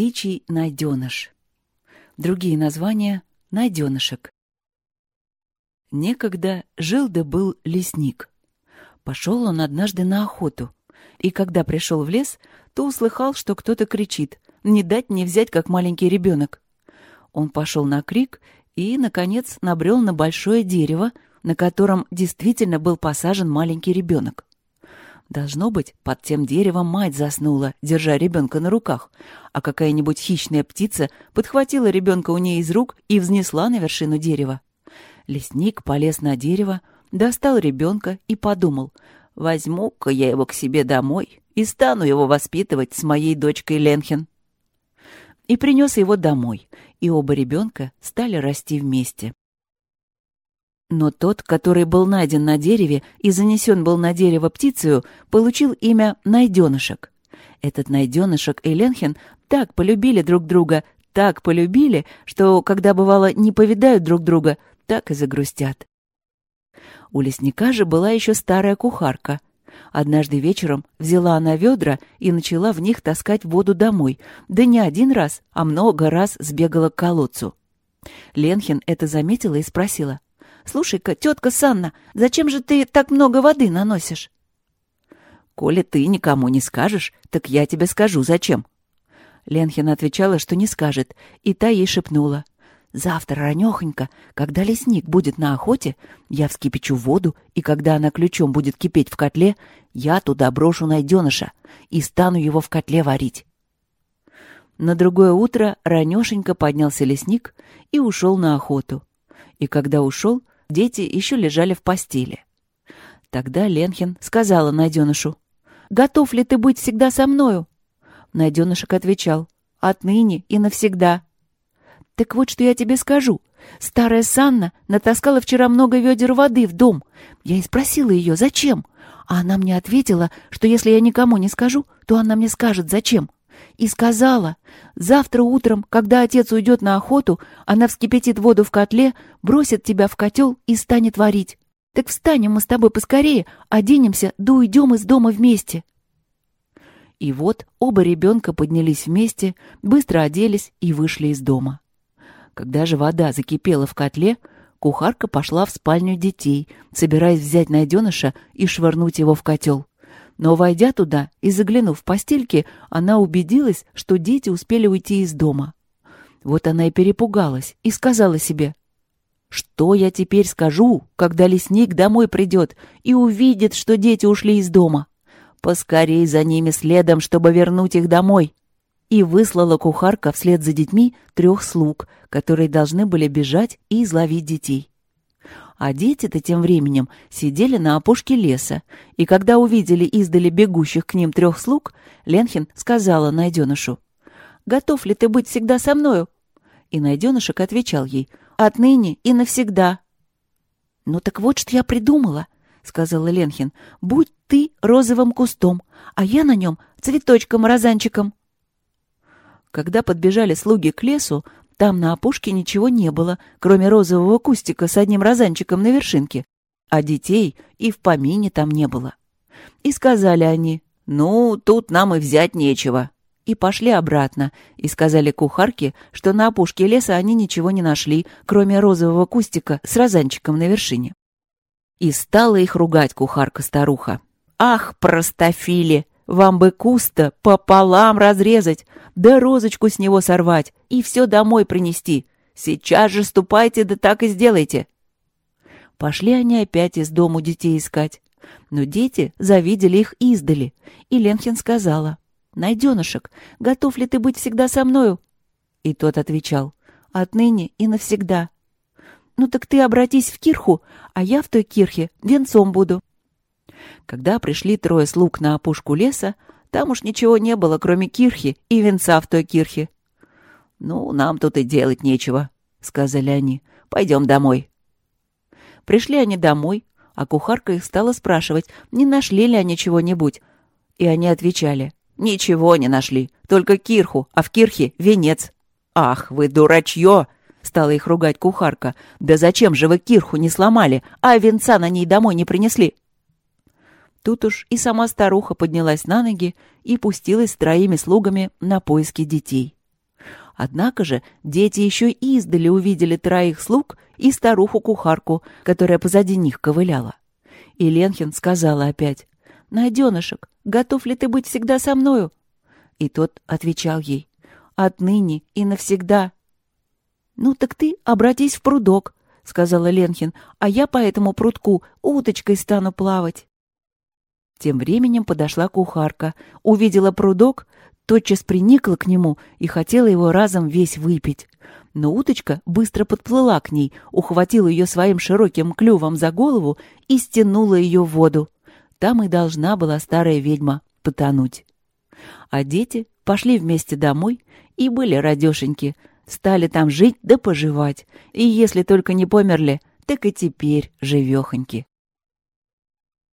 Птичий найденыш. Другие названия — найденышек. Некогда жил да был лесник. Пошел он однажды на охоту, и когда пришел в лес, то услыхал, что кто-то кричит «Не дать не взять, как маленький ребенок». Он пошел на крик и, наконец, набрел на большое дерево, на котором действительно был посажен маленький ребенок. Должно быть, под тем деревом мать заснула, держа ребенка на руках, а какая-нибудь хищная птица подхватила ребенка у ней из рук и взнесла на вершину дерева. Лесник полез на дерево, достал ребенка и подумал, возьму-ка я его к себе домой и стану его воспитывать с моей дочкой Ленхен. И принес его домой, и оба ребенка стали расти вместе. Но тот, который был найден на дереве и занесен был на дерево птицею, получил имя Найденышек. Этот Найденышек и Ленхен так полюбили друг друга, так полюбили, что, когда бывало не повидают друг друга, так и загрустят. У лесника же была еще старая кухарка. Однажды вечером взяла она ведра и начала в них таскать воду домой, да не один раз, а много раз сбегала к колодцу. Ленхин это заметила и спросила — Слушай-ка, тетка Санна, зачем же ты так много воды наносишь? Коли ты никому не скажешь, так я тебе скажу, зачем. Ленхина отвечала, что не скажет, и та ей шепнула. Завтра, ранехонько, когда лесник будет на охоте, я вскипячу воду, и когда она ключом будет кипеть в котле, я туда брошу найденыша и стану его в котле варить. На другое утро ранешенько поднялся лесник и ушел на охоту. И когда ушел, Дети еще лежали в постели. Тогда Ленхин сказала найденышу, «Готов ли ты быть всегда со мною?» Найденышек отвечал, «Отныне и навсегда». «Так вот, что я тебе скажу. Старая Санна натаскала вчера много ведер воды в дом. Я и спросила ее, зачем? А она мне ответила, что если я никому не скажу, то она мне скажет, зачем и сказала, «Завтра утром, когда отец уйдет на охоту, она вскипятит воду в котле, бросит тебя в котел и станет варить. Так встанем мы с тобой поскорее, оденемся, да уйдем из дома вместе». И вот оба ребенка поднялись вместе, быстро оделись и вышли из дома. Когда же вода закипела в котле, кухарка пошла в спальню детей, собираясь взять найденыша и швырнуть его в котел. Но, войдя туда и заглянув в постельки, она убедилась, что дети успели уйти из дома. Вот она и перепугалась и сказала себе, «Что я теперь скажу, когда лесник домой придет и увидит, что дети ушли из дома? Поскорей за ними следом, чтобы вернуть их домой». И выслала кухарка вслед за детьми трех слуг, которые должны были бежать и изловить детей. А дети-то тем временем сидели на опушке леса, и когда увидели издали бегущих к ним трех слуг, Ленхин сказала найденышу, «Готов ли ты быть всегда со мною?» И найденышек отвечал ей, «Отныне и навсегда». «Ну так вот, что я придумала», — сказала Ленхин, «будь ты розовым кустом, а я на нем цветочком-розанчиком». Когда подбежали слуги к лесу, там на опушке ничего не было, кроме розового кустика с одним розанчиком на вершинке, а детей и в помине там не было. И сказали они, «Ну, тут нам и взять нечего». И пошли обратно, и сказали кухарке, что на опушке леса они ничего не нашли, кроме розового кустика с розанчиком на вершине. И стала их ругать кухарка-старуха. «Ах, простофили! Вам бы куста пополам разрезать, да розочку с него сорвать и все домой принести. Сейчас же ступайте, да так и сделайте. Пошли они опять из дому детей искать. Но дети завидели их издали, и Ленхин сказала, «Найденышек, готов ли ты быть всегда со мною?» И тот отвечал, «Отныне и навсегда». «Ну так ты обратись в кирху, а я в той кирхе венцом буду». Когда пришли трое слуг на опушку леса, там уж ничего не было, кроме кирхи и венца в той кирхе. «Ну, нам тут и делать нечего», — сказали они. «Пойдем домой». Пришли они домой, а кухарка их стала спрашивать, не нашли ли они чего-нибудь. И они отвечали, «Ничего не нашли, только кирху, а в кирхе венец». «Ах, вы дурачье!» — стала их ругать кухарка. «Да зачем же вы кирху не сломали, а венца на ней домой не принесли?» Тут уж и сама старуха поднялась на ноги и пустилась с троими слугами на поиски детей. Однако же дети еще издали увидели троих слуг и старуху-кухарку, которая позади них ковыляла. И Ленхин сказала опять, «Найденышек, готов ли ты быть всегда со мною?» И тот отвечал ей, «Отныне и навсегда». «Ну так ты обратись в прудок», — сказала Ленхин, «а я по этому прудку уточкой стану плавать». Тем временем подошла кухарка, увидела прудок, тотчас приникла к нему и хотела его разом весь выпить. Но уточка быстро подплыла к ней, ухватила ее своим широким клювом за голову и стянула ее в воду. Там и должна была старая ведьма потонуть. А дети пошли вместе домой и были радешеньки, стали там жить да поживать, и если только не померли, так и теперь живехоньки.